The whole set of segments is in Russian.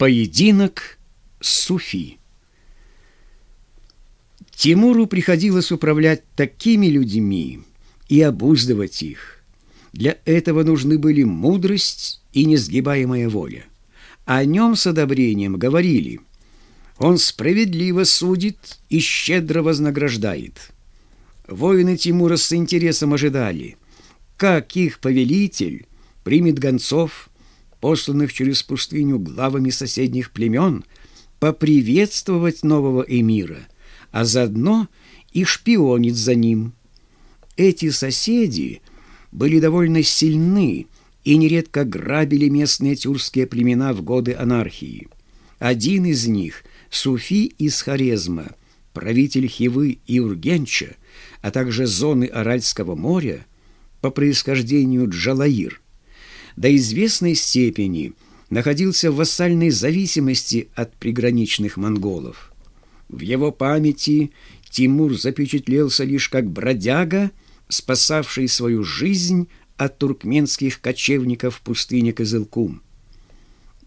Поединок Суфи. Тимуру приходилось управлять такими людьми и обуздывать их. Для этого нужны были мудрость и несгибаемая воля. О нем с одобрением говорили. Он справедливо судит и щедро вознаграждает. Воины Тимура с интересом ожидали, как их повелитель примет гонцов, посланных через пустыню главами соседних племен, поприветствовать нового эмира, а заодно и шпионить за ним. Эти соседи были довольно сильны и нередко грабили местные тюркские племена в годы анархии. Один из них, Суфи из Хорезма, правитель Хивы и Ургенча, а также зоны Аральского моря, по происхождению Джалаир – до известной степени находился в вассальной зависимости от приграничных монголов. В его памяти Тимур запечатлелся лишь как бродяга, спасавший свою жизнь от туркменских кочевников в пустыне Кызылкум.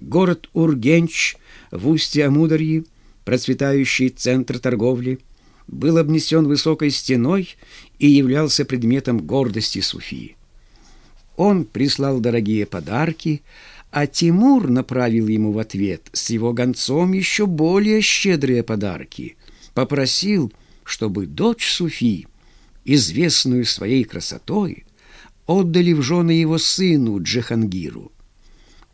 Город Ургенч в устье Амударьи, процветающий центр торговли, был обнесен высокой стеной и являлся предметом гордости Суфии. Он прислал дорогие подарки, а Тимур направил ему в ответ с его гонцом еще более щедрые подарки. Попросил, чтобы дочь Суфи, известную своей красотой, отдали в жены его сыну Джихангиру.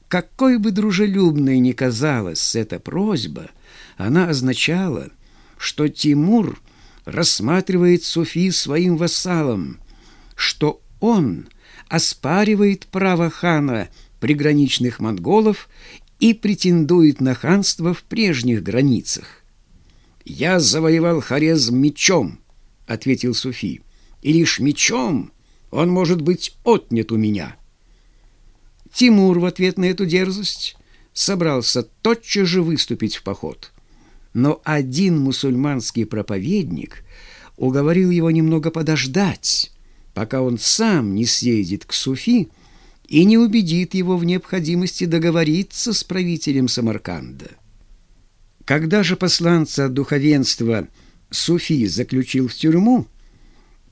Какой бы дружелюбной ни казалась эта просьба, она означала, что Тимур рассматривает Суфи своим вассалом, что он — оспаривает право хана приграничных монголов и претендует на ханство в прежних границах. «Я завоевал Хорезм мечом», — ответил Суфи, — «и лишь мечом он может быть отнят у меня». Тимур в ответ на эту дерзость собрался тотчас же выступить в поход. Но один мусульманский проповедник уговорил его немного подождать, пока он сам не съездит к Суфи и не убедит его в необходимости договориться с правителем Самарканда. Когда же посланца духовенства Суфи заключил в тюрьму,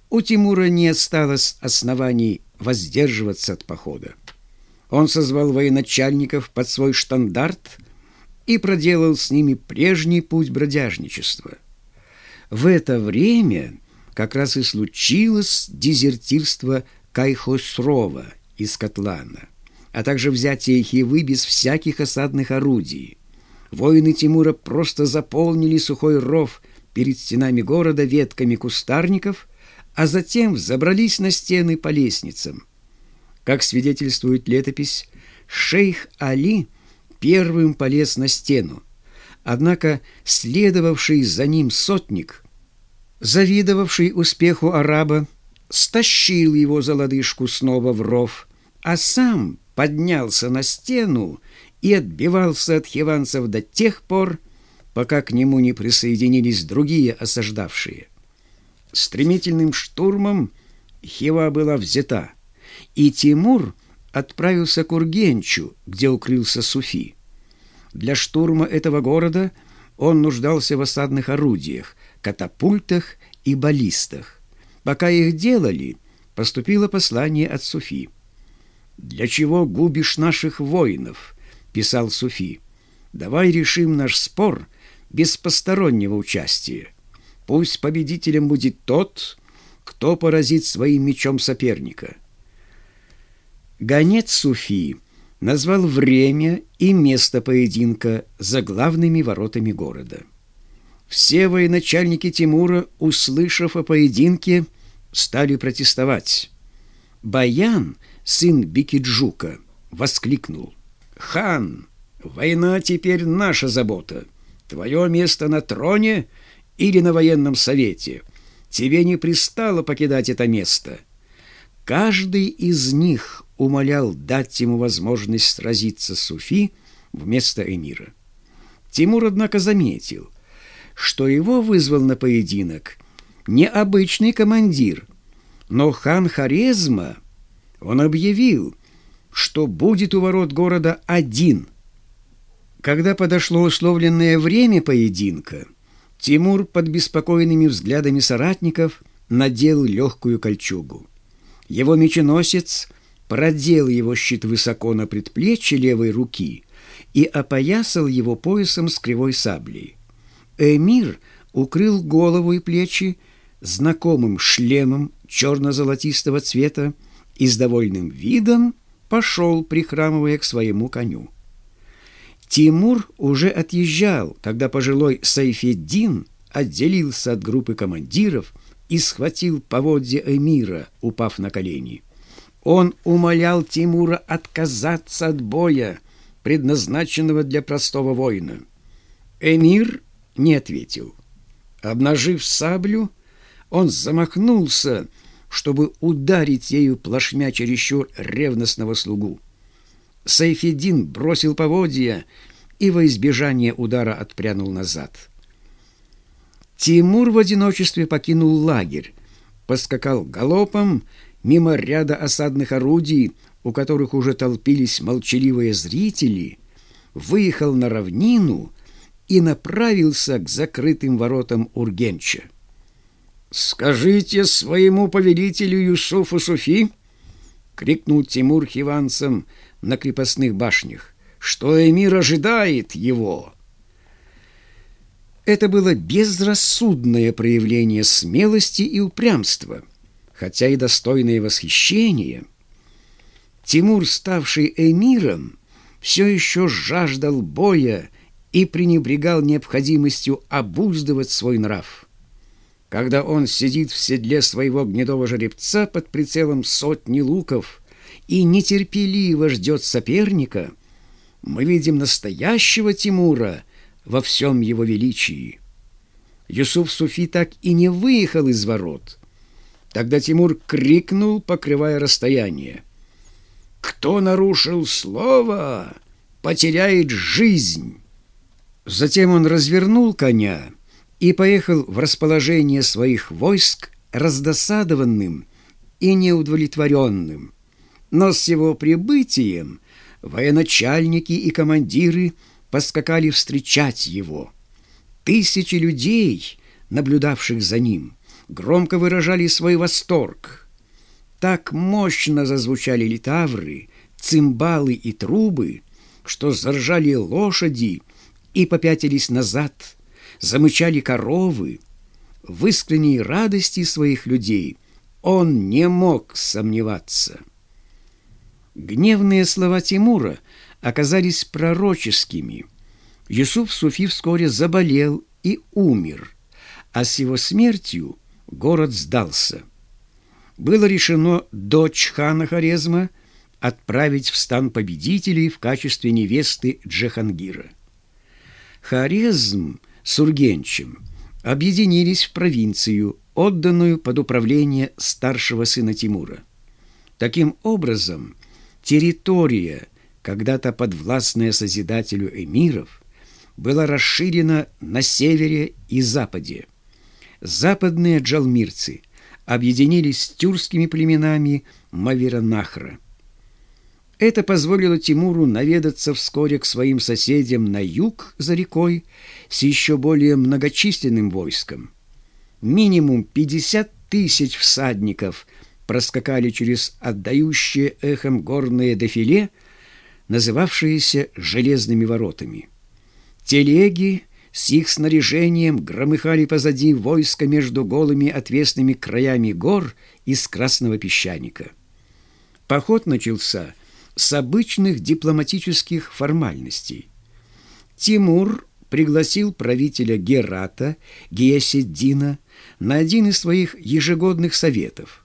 у Тимура не осталось оснований воздерживаться от похода. Он созвал военачальников под свой штандарт и проделал с ними прежний путь бродяжничества. В это время как раз и случилось дезертирство Кайхосрова из Котлана, а также взятие Хивы без всяких осадных орудий. Воины Тимура просто заполнили сухой ров перед стенами города ветками кустарников, а затем взобрались на стены по лестницам. Как свидетельствует летопись, шейх Али первым полез на стену, однако следовавший за ним сотник – завидовавший успеху араба, стащил его за лодыжку снова в ров, а сам поднялся на стену и отбивался от хиванцев до тех пор, пока к нему не присоединились другие осаждавшие. Стремительным штурмом Хива была взята, и Тимур отправился к Ургенчу, где укрылся Суфи. Для штурма этого города он нуждался в осадных орудиях, катапультах и баллистах. Пока их делали, поступило послание от Суфи. «Для чего губишь наших воинов?» – писал Суфи. «Давай решим наш спор без постороннего участия. Пусть победителем будет тот, кто поразит своим мечом соперника». Гонец Суфи назвал время и место поединка за главными воротами города. Все военачальники Тимура, услышав о поединке, стали протестовать. Баян, сын Бикиджука, воскликнул. «Хан, война теперь наша забота. Твое место на троне или на военном совете. Тебе не пристало покидать это место». Каждый из них умолял дать ему возможность сразиться с Суфи вместо эмира. Тимур, однако, заметил – что его вызвал на поединок не обычный командир, но хан Хорезма. Он объявил, что будет у ворот города один. Когда подошло условленное время поединка, Тимур под беспокойными взглядами соратников надел легкую кольчугу. Его меченосец продел его щит высоко на предплечье левой руки и опоясал его поясом с кривой саблей. Эмир укрыл голову и плечи знакомым шлемом черно-золотистого цвета и с довольным видом пошел, прихрамывая к своему коню. Тимур уже отъезжал, когда пожилой Сайфеддин отделился от группы командиров и схватил поводья эмира, упав на колени. Он умолял Тимура отказаться от боя, предназначенного для простого воина. Эмир не ответил. Обнажив саблю, он замахнулся, чтобы ударить ею плашмя чересчур ревностного слугу. Сайфеддин бросил поводья и во избежание удара отпрянул назад. Тимур в одиночестве покинул лагерь, поскакал галопом мимо ряда осадных орудий, у которых уже толпились молчаливые зрители, выехал на равнину и направился к закрытым воротам Ургенча. «Скажите своему повелителю Юсуфу Суфи!» — крикнул Тимур хиванцам на крепостных башнях, что эмир ожидает его. Это было безрассудное проявление смелости и упрямства, хотя и достойное восхищения. Тимур, ставший эмиром, все еще жаждал боя и пренебрегал необходимостью обуздывать свой нрав. Когда он сидит в седле своего гнедого жеребца под прицелом сотни луков и нетерпеливо ждет соперника, мы видим настоящего Тимура во всем его величии. Юсуф Суфи так и не выехал из ворот. Тогда Тимур крикнул, покрывая расстояние. «Кто нарушил слово, потеряет жизнь!» Затем он развернул коня и поехал в расположение своих войск раздосадованным и неудовлетворенным. Но с его прибытием военачальники и командиры поскакали встречать его. Тысячи людей, наблюдавших за ним, громко выражали свой восторг. Так мощно зазвучали литавры, цимбалы и трубы, что заржали лошади и попятились назад – замычали коровы. В искренней радости своих людей он не мог сомневаться. Гневные слова Тимура оказались пророческими. Юсуф Суфи вскоре заболел и умер, а с его смертью город сдался. Было решено дочь хана Хорезма отправить в стан победителей в качестве невесты Джахангира. Хорезм с Ургенчем объединились в провинцию, отданную под управление старшего сына Тимура. Таким образом, территория, когда-то подвластная Созидателю эмиров, была расширена на севере и западе. Западные джалмирцы объединились с тюркскими племенами Маверанахра. Это позволило Тимуру наведаться вскоре к своим соседям на юг за рекой с еще более многочисленным войском. Минимум 50 тысяч всадников проскакали через отдающее эхом горное дефиле, называвшееся «железными воротами». Телеги с их снаряжением громыхали позади войска между голыми отвесными краями гор из красного песчаника. Поход начался – с обычных дипломатических формальностей. Тимур пригласил правителя Герата Геосиддина на один из своих ежегодных советов.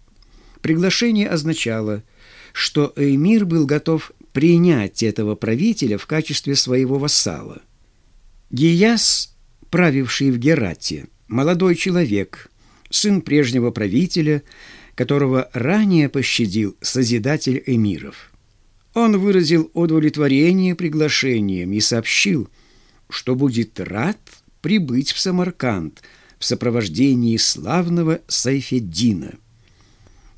Приглашение означало, что эмир был готов принять этого правителя в качестве своего вассала. Гияс, правивший в Герате, молодой человек, сын прежнего правителя, которого ранее пощадил Созидатель эмиров – он выразил удовлетворение приглашением и сообщил, что будет рад прибыть в Самарканд в сопровождении славного Сайфеддина.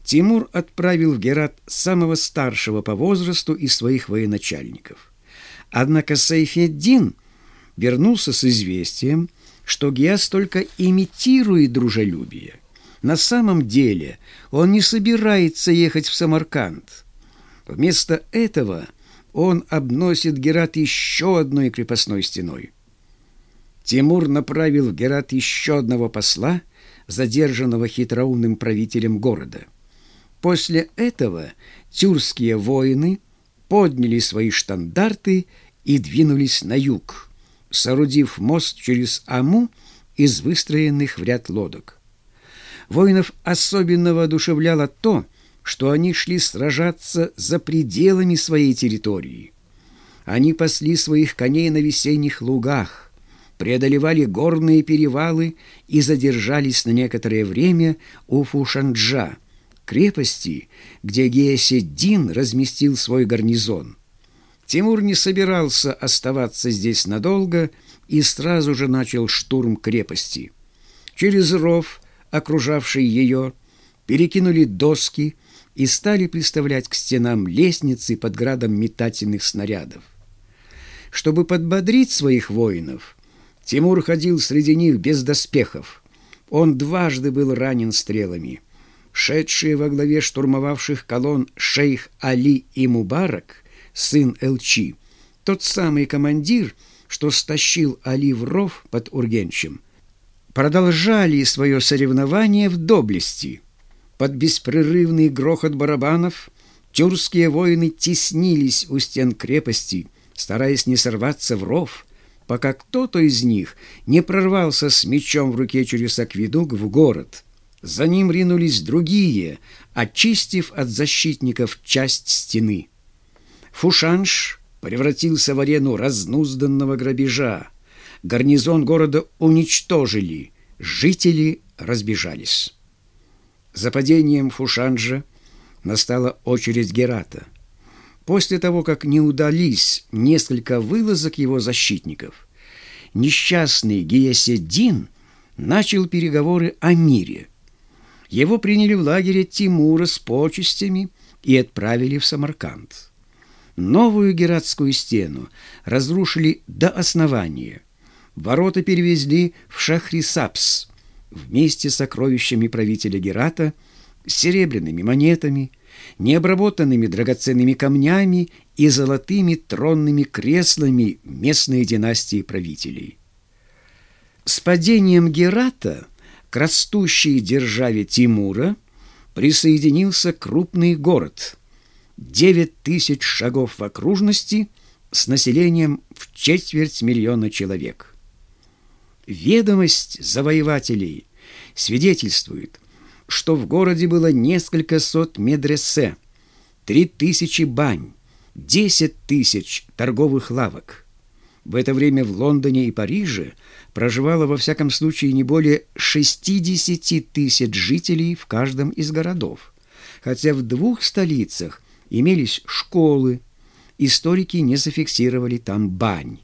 Тимур отправил в Герат самого старшего по возрасту из своих военачальников. Однако Сайфеддин вернулся с известием, что Гиас только имитирует дружелюбие. На самом деле он не собирается ехать в Самарканд. Вместо этого он обносит Герат еще одной крепостной стеной. Тимур направил в Герат еще одного посла, задержанного хитроумным правителем города. После этого тюркские воины подняли свои штандарты и двинулись на юг, соорудив мост через Аму из выстроенных в ряд лодок. Воинов особенно воодушевляло то, что они шли сражаться за пределами своей территории. Они пасли своих коней на весенних лугах, преодолевали горные перевалы и задержались на некоторое время у Фушанджа, крепости, где Геоседдин разместил свой гарнизон. Тимур не собирался оставаться здесь надолго и сразу же начал штурм крепости. Через ров, окружавший ее, перекинули доски и стали приставлять к стенам лестницы под градом метательных снарядов. Чтобы подбодрить своих воинов, Тимур ходил среди них без доспехов. Он дважды был ранен стрелами. Шедшие во главе штурмовавших колонн шейх Али и Мубарак, сын Элчи, тот самый командир, что стащил Али в ров под Ургенчем, продолжали свое соревнование в доблести. Под беспрерывный грохот барабанов тюркские воины теснились у стен крепости, стараясь не сорваться в ров, пока кто-то из них не прорвался с мечом в руке через акведук в город. За ним ринулись другие, очистив от защитников часть стены. Фушанш превратился в арену разнузданного грабежа. Гарнизон города уничтожили, жители разбежались. За падением Фушанжа настала очередь Герата. После того, как не удались несколько вылазок его защитников, несчастный Гияседдин начал переговоры о мире – его приняли в лагере Тимура с почестями и отправили в Самарканд. Новую Гератскую стену разрушили до основания. Ворота перевезли в Шахрисапс вместе с сокровищами правителя Герата, серебряными монетами, необработанными драгоценными камнями и золотыми тронными креслами местной династии правителей. С падением Герата – к растущей державе Тимура присоединился крупный город. Девять тысяч шагов в окружности с населением в четверть миллиона человек. Ведомость завоевателей свидетельствует, что в городе было несколько сот медресе, три тысячи бань, десять тысяч торговых лавок. В это время в Лондоне и Париже – проживало во всяком случае не более 60 тысяч жителей в каждом из городов, хотя в двух столицах имелись школы, историки не зафиксировали там бань.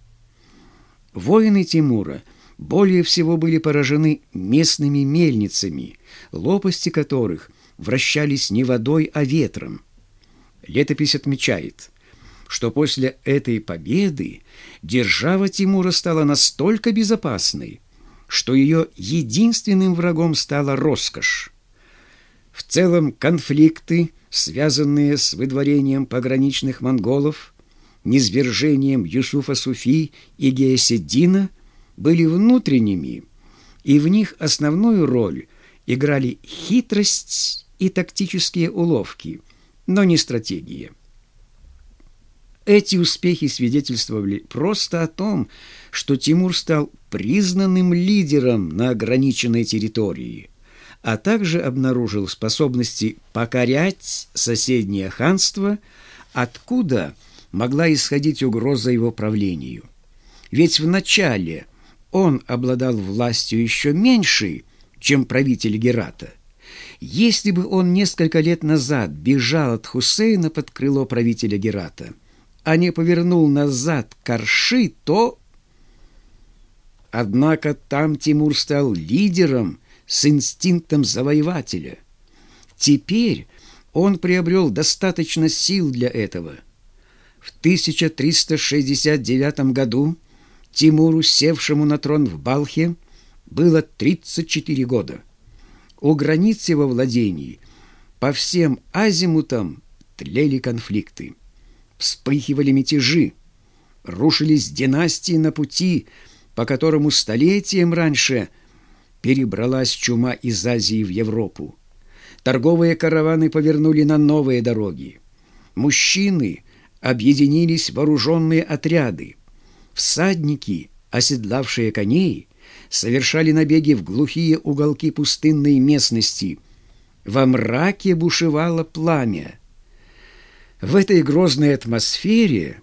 Воины Тимура более всего были поражены местными мельницами, лопасти которых вращались не водой, а ветром. Летопись отмечает – что после этой победы держава Тимура стала настолько безопасной, что ее единственным врагом стала роскошь. В целом конфликты, связанные с выдворением пограничных монголов, низвержением Юсуфа Суфи и Геоседдина, были внутренними, и в них основную роль играли хитрость и тактические уловки, но не стратегия. Эти успехи свидетельствовали просто о том, что Тимур стал признанным лидером на ограниченной территории, а также обнаружил способности покорять соседнее ханство, откуда могла исходить угроза его правлению. Ведь вначале он обладал властью еще меньшей, чем правитель Герата. Если бы он несколько лет назад бежал от Хусейна под крыло правителя Герата – а не повернул назад корши, то... Однако там Тимур стал лидером с инстинктом завоевателя. Теперь он приобрел достаточно сил для этого. В 1369 году Тимуру, севшему на трон в Балхе, было 34 года. У границ его владений по всем азимутам тлели конфликты. Вспыхивали мятежи, рушились династии на пути, по которому столетием раньше перебралась чума из Азии в Европу. Торговые караваны повернули на новые дороги. Мужчины объединились вооруженные отряды. Всадники, оседлавшие коней, совершали набеги в глухие уголки пустынной местности. Во мраке бушевало пламя. В этой грозной атмосфере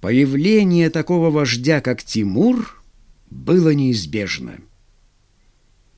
появление такого вождя, как Тимур, было неизбежно.